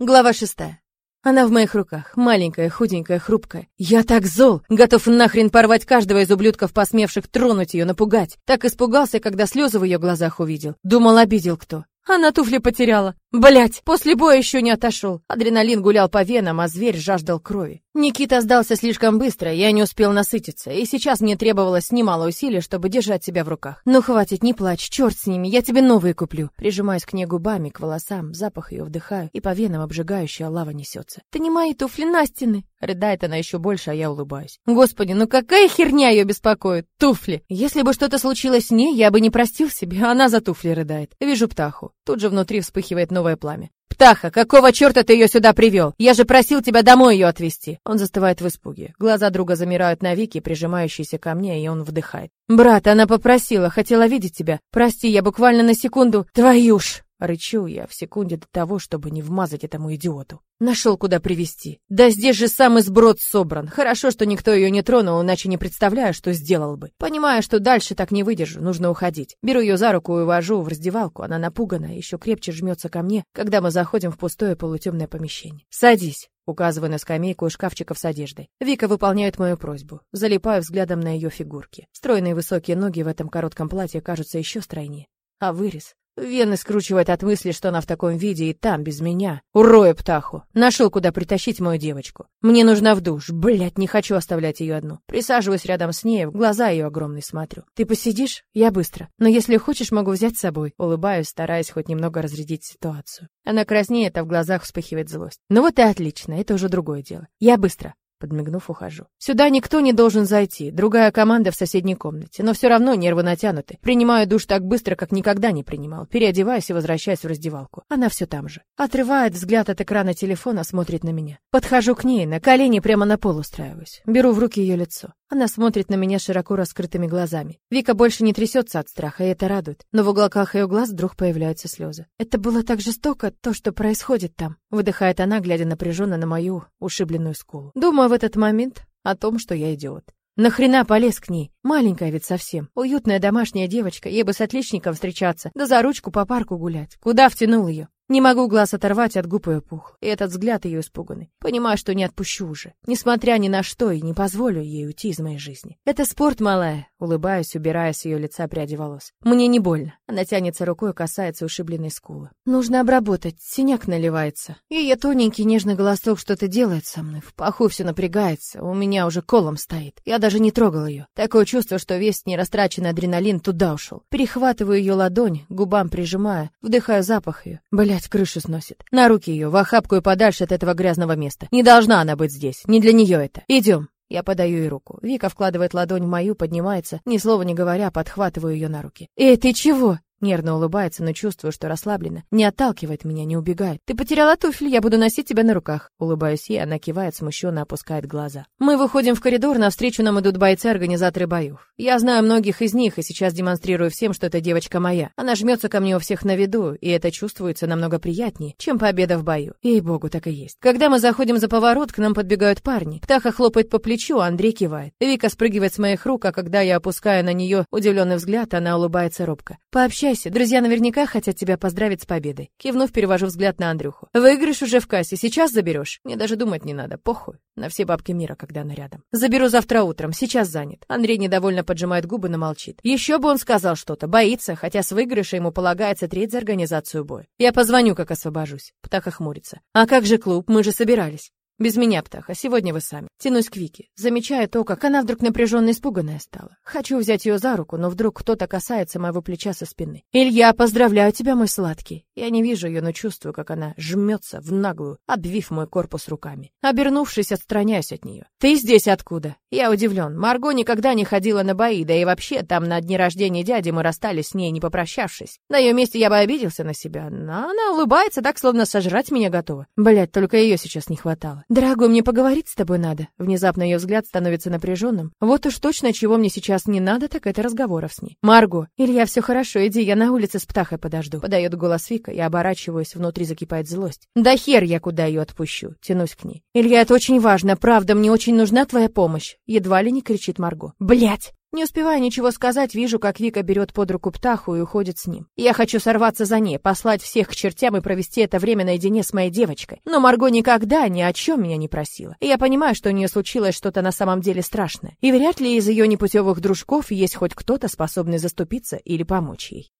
Глава шестая. Она в моих руках, маленькая, худенькая, хрупкая. Я так зол, готов нахрен порвать каждого из ублюдков, посмевших тронуть ее, напугать. Так испугался, когда слезы в ее глазах увидел. Думал, обидел кто. Она туфли потеряла. Блять, после боя еще не отошел. Адреналин гулял по венам, а зверь жаждал крови. Никита сдался слишком быстро, я не успел насытиться, и сейчас мне требовалось немало усилий, чтобы держать себя в руках. Ну хватит, не плачь, черт с ними, я тебе новые куплю. Прижимаюсь к ней губами, к волосам, запах ее вдыхаю, и по венам обжигающая лава несется. Ты не мои туфли, Настины. Рыдает она еще больше, а я улыбаюсь. Господи, ну какая херня ее беспокоит? Туфли. Если бы что-то случилось с ней, я бы не простил себе, она за туфли рыдает. Вижу птаху. Тут же внутри вспыхивает новое пламя. «Птаха, какого черта ты ее сюда привел? Я же просил тебя домой ее отвезти!» Он застывает в испуге. Глаза друга замирают на Вике, прижимающейся ко мне, и он вдыхает. «Брат, она попросила, хотела видеть тебя. Прости, я буквально на секунду... Твою ж!» Рычу я в секунде до того, чтобы не вмазать этому идиоту. Нашел, куда привести. Да здесь же самый сброд собран. Хорошо, что никто ее не тронул, иначе не представляю, что сделал бы. Понимаю, что дальше так не выдержу, нужно уходить. Беру ее за руку и увожу в раздевалку. Она напугана, еще крепче жмется ко мне, когда мы заходим в пустое полутемное помещение. «Садись». Указываю на скамейку и шкафчиков с одеждой. Вика выполняет мою просьбу. Залипаю взглядом на ее фигурки. Стройные высокие ноги в этом коротком платье кажутся еще стройнее. А вырез? Вены скручивает от мысли, что она в таком виде и там, без меня. Урою птаху. Нашел, куда притащить мою девочку. Мне нужна в душ. Блять, не хочу оставлять ее одну. Присаживаюсь рядом с ней, в глаза ее огромные смотрю. Ты посидишь? Я быстро. Но если хочешь, могу взять с собой. Улыбаюсь, стараясь хоть немного разрядить ситуацию. Она краснеет, а в глазах вспыхивает злость. Ну вот и отлично, это уже другое дело. Я быстро. Подмигнув, ухожу. Сюда никто не должен зайти. Другая команда в соседней комнате. Но все равно нервы натянуты. Принимаю душ так быстро, как никогда не принимал. Переодеваюсь и возвращаюсь в раздевалку. Она все там же. Отрывает взгляд от экрана телефона, смотрит на меня. Подхожу к ней, на колени прямо на пол устраиваюсь. Беру в руки ее лицо. Она смотрит на меня широко раскрытыми глазами. Вика больше не трясется от страха, и это радует. Но в уголках ее глаз вдруг появляются слезы. Это было так жестоко, то, что происходит там. Выдыхает она, глядя напряженно на мою ушибленную скулу. Думаю в этот момент о том, что я идиот. Нахрена полез к ней? Маленькая ведь совсем. Уютная домашняя девочка, ей бы с отличником встречаться, да за ручку по парку гулять. Куда втянул ее? Не могу глаз оторвать от губ ее пух, и этот взгляд ее испуганный. Понимаю, что не отпущу уже, несмотря ни на что, и не позволю ей уйти из моей жизни. Это спорт, малая, улыбаюсь, убирая с ее лица пряди волос. Мне не больно. Она тянется рукой и касается ушибленной скулы. Нужно обработать, синяк наливается. Ее тоненький нежный голосок что-то делает со мной. В паху все напрягается, у меня уже колом стоит. Я даже не трогал ее. Такое чувство, что весь нерастраченный адреналин туда ушел. Перехватываю ее ладонь, губам прижимая, вдыхаю запах ее. Бля, Блять, крышу сносит. На руки ее, в охапку и подальше от этого грязного места. Не должна она быть здесь. Не для нее это. Идем. Я подаю ей руку. Вика вкладывает ладонь в мою, поднимается, ни слова не говоря, подхватываю ее на руки. «Эй, ты чего?» Нервно улыбается, но чувствую, что расслаблена. Не отталкивает меня, не убегает. «Ты потеряла туфли, я буду носить тебя на руках». Улыбаюсь ей, она кивает, смущенно опускает глаза. Мы выходим в коридор, навстречу нам идут бойцы-организаторы боев. Я знаю многих из них и сейчас демонстрирую всем, что эта девочка моя. Она жмется ко мне у всех на виду, и это чувствуется намного приятнее, чем победа в бою. Ей-богу, так и есть. Когда мы заходим за поворот, к нам подбегают парни. Птаха хлопает по плечу, а Андрей кивает. Вика спрыгивает с моих рук, а когда я опускаю на нее удивленный взгляд, она улыбается робко. «Пообщайся Кассе. Друзья наверняка хотят тебя поздравить с победой. Кивнув, перевожу взгляд на Андрюху. Выигрыш уже в кассе, сейчас заберешь. Мне даже думать не надо, похуй. На все бабки мира, когда она рядом. Заберу завтра утром, сейчас занят. Андрей недовольно поджимает губы, но молчит. Еще бы он сказал что-то, боится, хотя с выигрыша ему полагается треть за организацию боя. Я позвоню, как освобожусь. Птаха хмурится. А как же клуб? Мы же собирались. Без меня, Птаха, сегодня вы сами. Тянусь к Вике, замечая то, как она вдруг напряженно испуганная стала. Хочу взять ее за руку, но вдруг кто-то касается моего плеча со спины. «Илья, поздравляю тебя, мой сладкий!» Я не вижу ее, но чувствую, как она жмется в наглую, обвив мой корпус руками. Обернувшись, отстраняюсь от нее. «Ты здесь откуда?» Я удивлен. Марго никогда не ходила на бои, да и вообще, там на дне рождения дяди мы расстались с ней, не попрощавшись. На ее месте я бы обиделся на себя, но она улыбается так, словно сожрать меня готова. Блять, только ее сейчас не хватало. «Дорогой, мне поговорить с тобой надо». Внезапно ее взгляд становится напряженным. Вот уж точно, чего мне сейчас не надо, так это разговоров с ней. «Марго, Илья, все хорошо, иди, я на улице с птахой подожду». Подает голос Вика, я оборачиваюсь, внутри закипает злость. «Да хер я куда ее отпущу», тянусь к ней. «Илья, это очень важно, правда, мне очень нужна твоя помощь». Едва ли не кричит Марго. Блять! Не успевая ничего сказать, вижу, как Вика берет под руку птаху и уходит с ним. Я хочу сорваться за ней, послать всех к чертям и провести это время наедине с моей девочкой. Но Марго никогда ни о чем меня не просила. И я понимаю, что у нее случилось что-то на самом деле страшное. И вряд ли из ее непутевых дружков есть хоть кто-то, способный заступиться или помочь ей.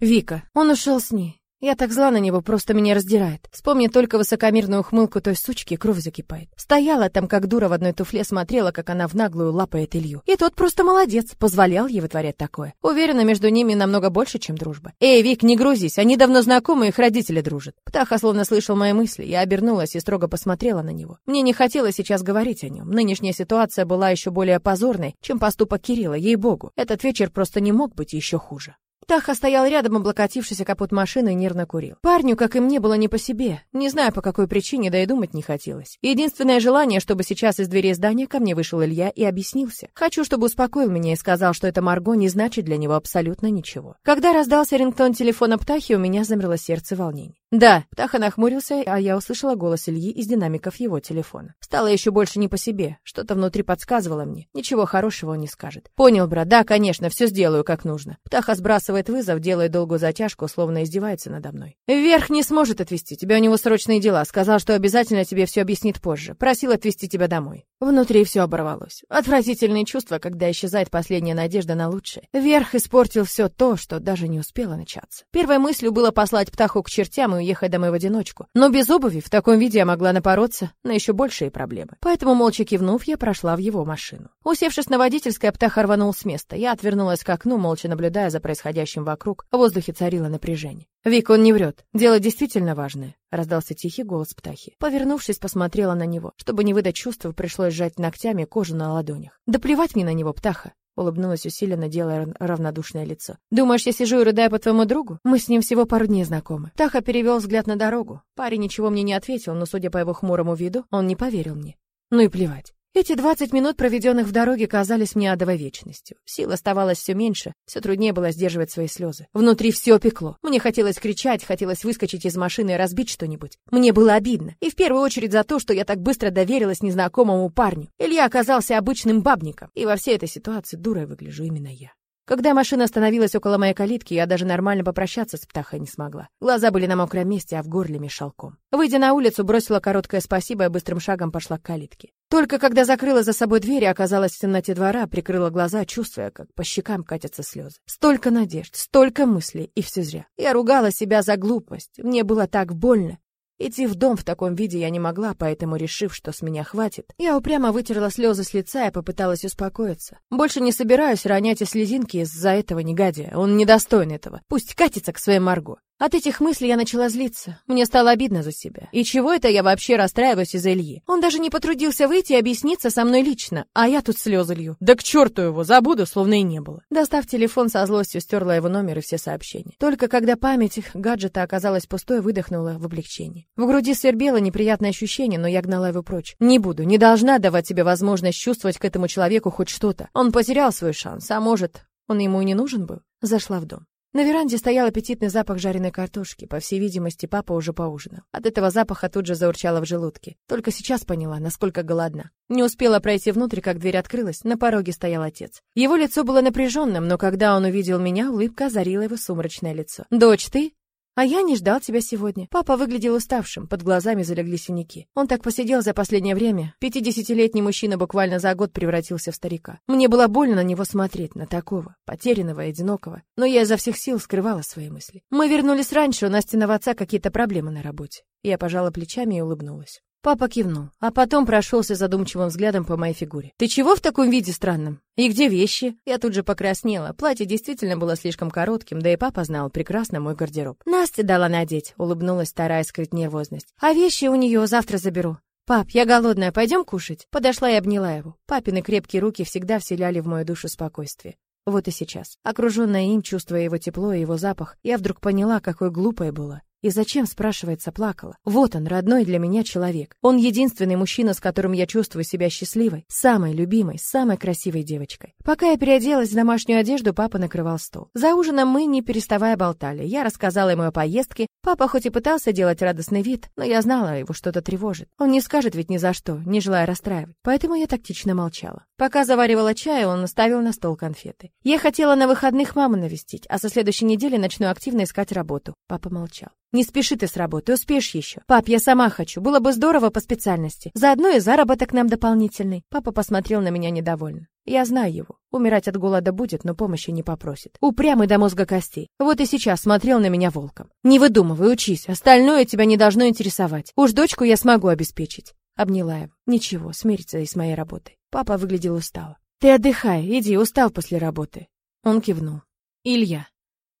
Вика. Он ушел с ней. Я так зла на него, просто меня раздирает. Вспомни только высокомерную ухмылку той сучки, кровь закипает. Стояла там, как дура в одной туфле, смотрела, как она в наглую лапает Илью. И тот просто молодец, позволял ей вытворять такое. Уверена, между ними намного больше, чем дружба. Эй, Вик, не грузись, они давно знакомы, их родители дружат. Птаха словно слышал мои мысли. Я обернулась и строго посмотрела на него. Мне не хотелось сейчас говорить о нем. Нынешняя ситуация была еще более позорной, чем поступок Кирилла, ей-богу. Этот вечер просто не мог быть еще хуже. Таха стоял рядом, облокотившись о капот машины и нервно курил. Парню, как и мне, было не по себе. Не знаю, по какой причине, да и думать не хотелось. Единственное желание, чтобы сейчас из двери здания ко мне вышел Илья и объяснился. Хочу, чтобы успокоил меня и сказал, что это Марго не значит для него абсолютно ничего. Когда раздался рингтон телефона Птахи, у меня замерло сердце волнений. «Да», Птаха нахмурился, а я услышала голос Ильи из динамиков его телефона. Стало еще больше не по себе. Что-то внутри подсказывало мне. Ничего хорошего он не скажет. «Понял, брат, да, конечно, все сделаю как нужно». Птаха сбрасывает вызов, делает долгую затяжку, словно издевается надо мной. «Вверх не сможет отвезти. Тебя у него срочные дела. Сказал, что обязательно тебе все объяснит позже. Просил отвезти тебя домой». Внутри все оборвалось. Отвратительные чувства, когда исчезает последняя надежда на лучшее. Вверх испортил все то, что даже не успело начаться. Первой мыслью было послать Птаху к чертям и уехать домой в одиночку. Но без обуви в таком виде я могла напороться на еще большие проблемы. Поэтому, молча кивнув, я прошла в его машину. Усевшись на водительское, птаха рванул с места. Я отвернулась к окну, молча наблюдая за происходящим вокруг. В воздухе царило напряжение. «Вик, он не врет. Дело действительно важное», — раздался тихий голос птахи. Повернувшись, посмотрела на него. Чтобы не выдать чувства, пришлось сжать ногтями кожу на ладонях. «Да плевать мне на него, птаха. Улыбнулась усиленно, делая равнодушное лицо. «Думаешь, я сижу и рыдаю по твоему другу? Мы с ним всего пару дней знакомы». Таха перевел взгляд на дорогу. Парень ничего мне не ответил, но, судя по его хмурому виду, он не поверил мне. Ну и плевать. Эти 20 минут, проведенных в дороге, казались мне адовой вечностью. Сил оставалось все меньше, все труднее было сдерживать свои слезы. Внутри все пекло. Мне хотелось кричать, хотелось выскочить из машины и разбить что-нибудь. Мне было обидно. И в первую очередь за то, что я так быстро доверилась незнакомому парню. Илья оказался обычным бабником. И во всей этой ситуации дурой выгляжу именно я. Когда машина остановилась около моей калитки, я даже нормально попрощаться с птахой не смогла. Глаза были на мокром месте, а в горле мешал ком. Выйдя на улицу, бросила короткое спасибо и быстрым шагом пошла к калитке. Только когда закрыла за собой дверь и оказалась в темноте двора, прикрыла глаза, чувствуя, как по щекам катятся слезы. Столько надежд, столько мыслей, и все зря. Я ругала себя за глупость. Мне было так больно. Идти в дом в таком виде я не могла, поэтому, решив, что с меня хватит, я упрямо вытерла слезы с лица и попыталась успокоиться. Больше не собираюсь ронять и слезинки из-за этого негодяя. Он недостоин этого. Пусть катится к своей Марго. От этих мыслей я начала злиться. Мне стало обидно за себя. И чего это я вообще расстраиваюсь из-за Ильи? Он даже не потрудился выйти и объясниться со мной лично, а я тут слезы лью. Да к черту его, забуду, словно и не было. Достав телефон, со злостью стерла его номер и все сообщения. Только когда память гаджета оказалась пустой, выдохнула в облегчении. В груди свербело неприятное ощущение, но я гнала его прочь. Не буду, не должна давать себе возможность чувствовать к этому человеку хоть что-то. Он потерял свой шанс, а может, он ему и не нужен был? Зашла в дом. На веранде стоял аппетитный запах жареной картошки. По всей видимости, папа уже поужинал. От этого запаха тут же заурчало в желудке. Только сейчас поняла, насколько голодна. Не успела пройти внутрь, как дверь открылась. На пороге стоял отец. Его лицо было напряженным, но когда он увидел меня, улыбка озарила его сумрачное лицо. «Дочь, ты?» А я не ждал тебя сегодня. Папа выглядел уставшим, под глазами залегли синяки. Он так посидел за последнее время. Пятидесятилетний мужчина буквально за год превратился в старика. Мне было больно на него смотреть, на такого, потерянного одинокого. Но я изо всех сил скрывала свои мысли. Мы вернулись раньше, у Настиного отца какие-то проблемы на работе. Я пожала плечами и улыбнулась. Папа кивнул, а потом прошелся задумчивым взглядом по моей фигуре. «Ты чего в таком виде странном? И где вещи?» Я тут же покраснела. Платье действительно было слишком коротким, да и папа знал прекрасно мой гардероб. «Настя дала надеть», — улыбнулась, стараясь скрыть нервозность. «А вещи у нее завтра заберу». «Пап, я голодная, пойдем кушать?» Подошла и обняла его. Папины крепкие руки всегда вселяли в мою душу спокойствие. Вот и сейчас, окруженная им, чувствуя его тепло и его запах, я вдруг поняла, какой глупой была. И зачем, спрашивается, плакала? Вот он, родной для меня человек. Он единственный мужчина, с которым я чувствую себя счастливой, самой любимой, самой красивой девочкой. Пока я переоделась в домашнюю одежду, папа накрывал стол. За ужином мы, не переставая, болтали. Я рассказала ему о поездке. Папа хоть и пытался делать радостный вид, но я знала, его что-то тревожит. Он не скажет ведь ни за что, не желая расстраивать. Поэтому я тактично молчала. Пока заваривала чай, он наставил на стол конфеты. Я хотела на выходных маму навестить, а со следующей недели начну активно искать работу. Папа молчал. Не спеши ты с работы, успеешь еще. Пап, я сама хочу. Было бы здорово по специальности. Заодно и заработок нам дополнительный. Папа посмотрел на меня недовольно. Я знаю его. Умирать от голода будет, но помощи не попросит. Упрямый до мозга костей. Вот и сейчас смотрел на меня волком. Не выдумывай, учись. Остальное тебя не должно интересовать. Уж дочку я смогу обеспечить. Обняла его. Ничего, смирится и с моей работой. Папа выглядел устало. Ты отдыхай, иди, устал после работы. Он кивнул. Илья.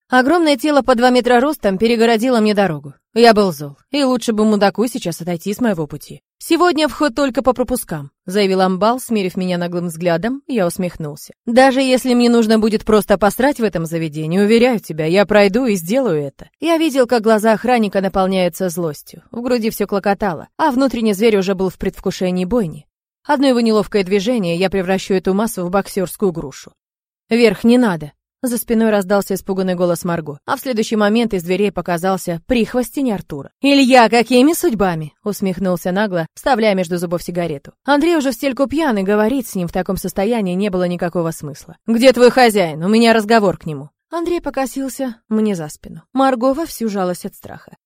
Огромное тело по два метра ростом перегородило мне дорогу. Я был зол, и лучше бы мудаку сейчас отойти с моего пути. «Сегодня вход только по пропускам», — заявил Амбал, смерив меня наглым взглядом, я усмехнулся. «Даже если мне нужно будет просто посрать в этом заведении, уверяю тебя, я пройду и сделаю это». Я видел, как глаза охранника наполняются злостью, в груди все клокотало, а внутренний зверь уже был в предвкушении бойни. Одно его неловкое движение, я превращу эту массу в боксерскую грушу. «Вверх не надо», за спиной раздался испуганный голос Марго, а в следующий момент из дверей показался прихвостень Артура. «Илья, какими судьбами?» — усмехнулся нагло, вставляя между зубов сигарету. Андрей уже в стельку пьяный, говорить с ним в таком состоянии не было никакого смысла. «Где твой хозяин? У меня разговор к нему». Андрей покосился мне за спину. Марго вовсю жалась от страха.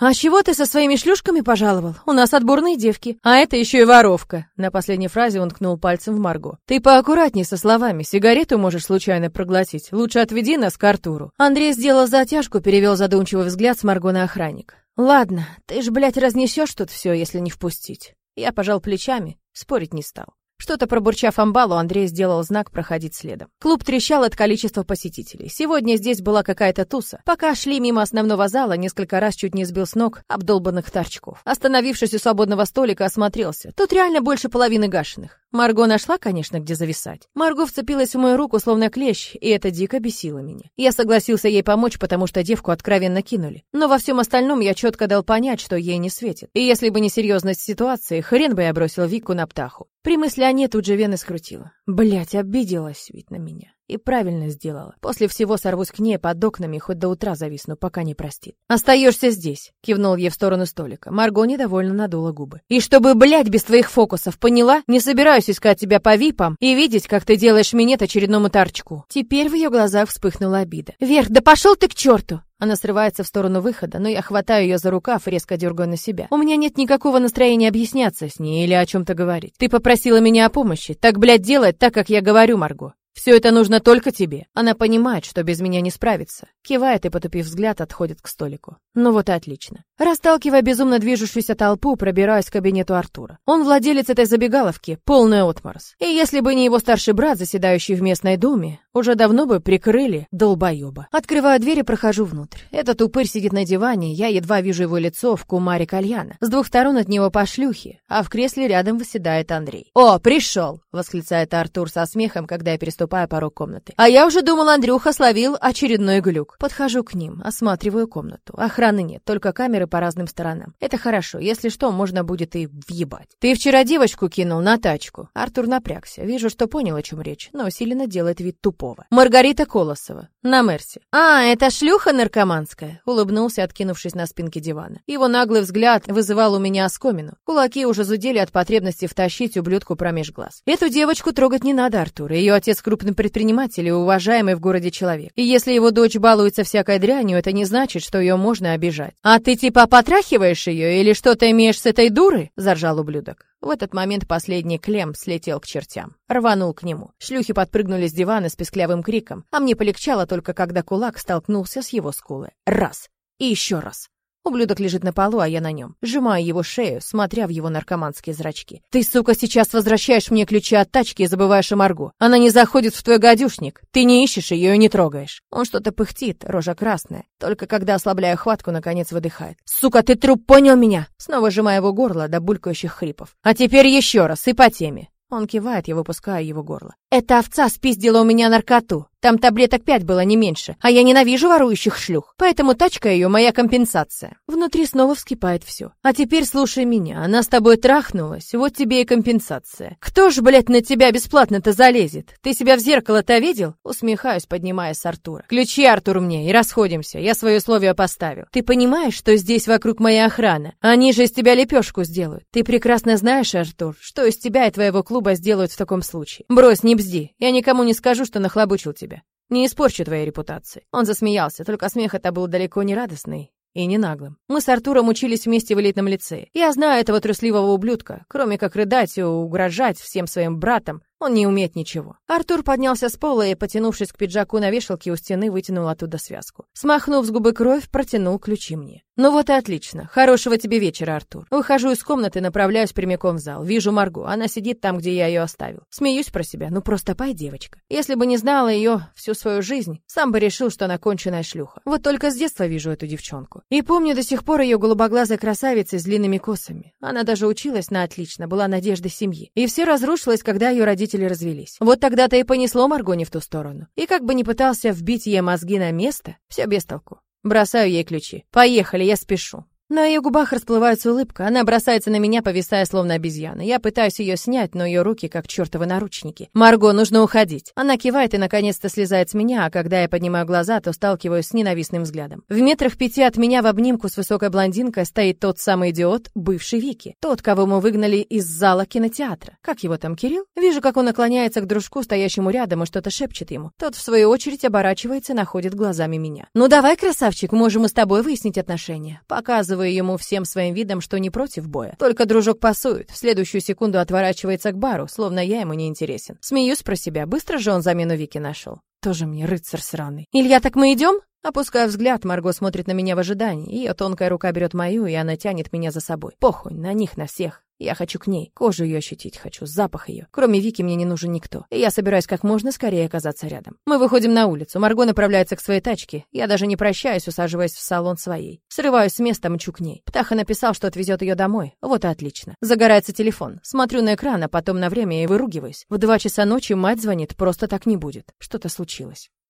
«А чего ты со своими шлюшками пожаловал? У нас отборные девки, а это еще и воровка!» На последней фразе он ткнул пальцем в Марго. «Ты поаккуратней со словами, сигарету можешь случайно проглотить. Лучше отведи нас к Артуру». Андрей сделал затяжку, перевел задумчивый взгляд с Марго на охранник. «Ладно, ты ж, блядь, разнесешь тут все, если не впустить». Я пожал плечами, спорить не стал. Что-то пробурчав амбалу, Андрей сделал знак проходить следом. Клуб трещал от количества посетителей. Сегодня здесь была какая-то туса. Пока шли мимо основного зала, несколько раз чуть не сбил с ног обдолбанных торчков. Остановившись у свободного столика, осмотрелся. Тут реально больше половины гашенных. Марго нашла, конечно, где зависать. Марго вцепилась в мою руку, словно клещ, и это дико бесило меня. Я согласился ей помочь, потому что девку откровенно кинули. Но во всем остальном я четко дал понять, что ей не светит. И если бы не серьезность ситуации, хрен бы я бросил Вику на птаху. При мысли о ней тут же вены скрутила. Блять, обиделась ведь на меня. И правильно сделала. После всего сорвусь к ней под окнами, хоть до утра зависну, пока не простит. «Остаешься здесь», — кивнул ей в сторону столика. Марго недовольно надула губы. «И чтобы, блядь, без твоих фокусов, поняла? Не собираюсь искать тебя по випам и видеть, как ты делаешь минет очередному торчку». Теперь в ее глазах вспыхнула обида. «Вверх, да пошел ты к черту!» Она срывается в сторону выхода, но я хватаю ее за рукав, резко дергаю на себя. У меня нет никакого настроения объясняться с ней или о чем-то говорить. Ты попросила меня о помощи. Так, блядь, делай так, как я говорю, Марго. Все это нужно только тебе. Она понимает, что без меня не справится. Кивает и, потупив взгляд, отходит к столику. Ну вот и отлично. Расталкивая безумно движущуюся толпу, пробираюсь к кабинету Артура. Он владелец этой забегаловки, полный отморозь. И если бы не его старший брат, заседающий в местной думе, уже давно бы прикрыли долбоеба. Открываю дверь и прохожу внутрь. Этот упырь сидит на диване, я едва вижу его лицо в кумаре кальяна. С двух сторон от него по шлюхе, а в кресле рядом выседает Андрей. «О, пришел!» — восклицает Артур со смехом, когда я переступаю переступая порог комнаты. А я уже думал, Андрюха словил очередной глюк. Подхожу к ним, осматриваю комнату. Охраны нет, только камеры по разным сторонам. Это хорошо, если что, можно будет и въебать. Ты вчера девочку кинул на тачку. Артур напрягся. Вижу, что понял, о чем речь, но усиленно делает вид тупого. Маргарита Колосова. На Мерсе. А, это шлюха наркоманская. Улыбнулся, откинувшись на спинке дивана. Его наглый взгляд вызывал у меня оскомину. Кулаки уже зудели от потребности втащить ублюдку промеж глаз. Эту девочку трогать не надо, Артур. Ее отец крупный предприниматель и уважаемый в городе человек. И если его дочь балуется всякой дрянью, это не значит, что ее можно обижать. «А ты типа потрахиваешь ее или что-то имеешь с этой дурой?» – заржал ублюдок. В этот момент последний клем слетел к чертям. Рванул к нему. Шлюхи подпрыгнули с дивана с песклявым криком, а мне полегчало только когда кулак столкнулся с его скулы. Раз. И еще раз. Ублюдок лежит на полу, а я на нем. Сжимаю его шею, смотря в его наркоманские зрачки. «Ты, сука, сейчас возвращаешь мне ключи от тачки и забываешь о Марго. Она не заходит в твой гадюшник. Ты не ищешь ее и не трогаешь». Он что-то пыхтит, рожа красная. Только когда ослабляю хватку, наконец выдыхает. «Сука, ты труп, понял меня?» Снова сжимая его горло до булькающих хрипов. «А теперь еще раз и по теме». Он кивает, я выпускаю его горло. Эта овца спиздила у меня наркоту. Там таблеток пять было не меньше, а я ненавижу ворующих шлюх. Поэтому тачка ее моя компенсация. Внутри снова вскипает все. А теперь слушай меня. Она с тобой трахнулась, вот тебе и компенсация. Кто ж, блядь, на тебя бесплатно-то залезет? Ты себя в зеркало-то видел? Усмехаюсь, поднимаясь с Артура. Ключи, Артур, мне и расходимся. Я свои условия поставил. Ты понимаешь, что здесь вокруг моя охрана? Они же из тебя лепешку сделают. Ты прекрасно знаешь, Артур, что из тебя и твоего клуба сделают в таком случае. Брось, не бзди. Я никому не скажу, что нахлобучил тебя. Не испорчу твоей репутации. Он засмеялся, только смех это был далеко не радостный и не наглым. Мы с Артуром учились вместе в элитном лицее. Я знаю этого трусливого ублюдка. Кроме как рыдать и угрожать всем своим братам, он не умеет ничего. Артур поднялся с пола и, потянувшись к пиджаку на вешалке у стены, вытянул оттуда связку. Смахнув с губы кровь, протянул ключи мне. Ну вот и отлично. Хорошего тебе вечера, Артур. Выхожу из комнаты, направляюсь прямиком в зал. Вижу Марго. Она сидит там, где я ее оставил. Смеюсь про себя. Ну просто пой, девочка. Если бы не знала ее всю свою жизнь, сам бы решил, что она конченая шлюха. Вот только с детства вижу эту девчонку. И помню до сих пор ее голубоглазой красавицей с длинными косами. Она даже училась на отлично, была надеждой семьи. И все разрушилось, когда ее родители развелись. Вот тогда-то и понесло Марго не в ту сторону. И как бы ни пытался вбить ей мозги на место, все без толку. Бросаю ей ключи. Поехали, я спешу. На ее губах расплывается улыбка. Она бросается на меня, повисая словно обезьяна. Я пытаюсь ее снять, но ее руки как чертовы наручники. «Марго, нужно уходить». Она кивает и наконец-то слезает с меня, а когда я поднимаю глаза, то сталкиваюсь с ненавистным взглядом. В метрах пяти от меня в обнимку с высокой блондинкой стоит тот самый идиот, бывший Вики. Тот, кого мы выгнали из зала кинотеатра. Как его там, Кирилл? Вижу, как он наклоняется к дружку, стоящему рядом, и что-то шепчет ему. Тот, в свою очередь, оборачивается и находит глазами меня. «Ну давай, красавчик, можем мы с тобой выяснить отношения». Показываю показывая ему всем своим видом, что не против боя. Только дружок пасует, в следующую секунду отворачивается к бару, словно я ему не интересен. Смеюсь про себя, быстро же он замену Вики нашел. Тоже мне рыцарь сраный. «Илья, так мы идем?» Опускаю взгляд, Марго смотрит на меня в ожидании. Ее тонкая рука берет мою, и она тянет меня за собой. Похуй, на них, на всех. Я хочу к ней, кожу ее ощутить хочу, запах ее. Кроме Вики мне не нужен никто. И я собираюсь как можно скорее оказаться рядом. Мы выходим на улицу. Марго направляется к своей тачке. Я даже не прощаюсь, усаживаясь в салон своей. Срываюсь с места, мчу к ней. Птаха написал, что отвезет ее домой. Вот и отлично. Загорается телефон. Смотрю на экран, а потом на время и выругиваюсь. В два часа ночи мать звонит, просто так не будет. Что-то случилось.